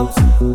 Nights in the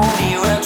be right.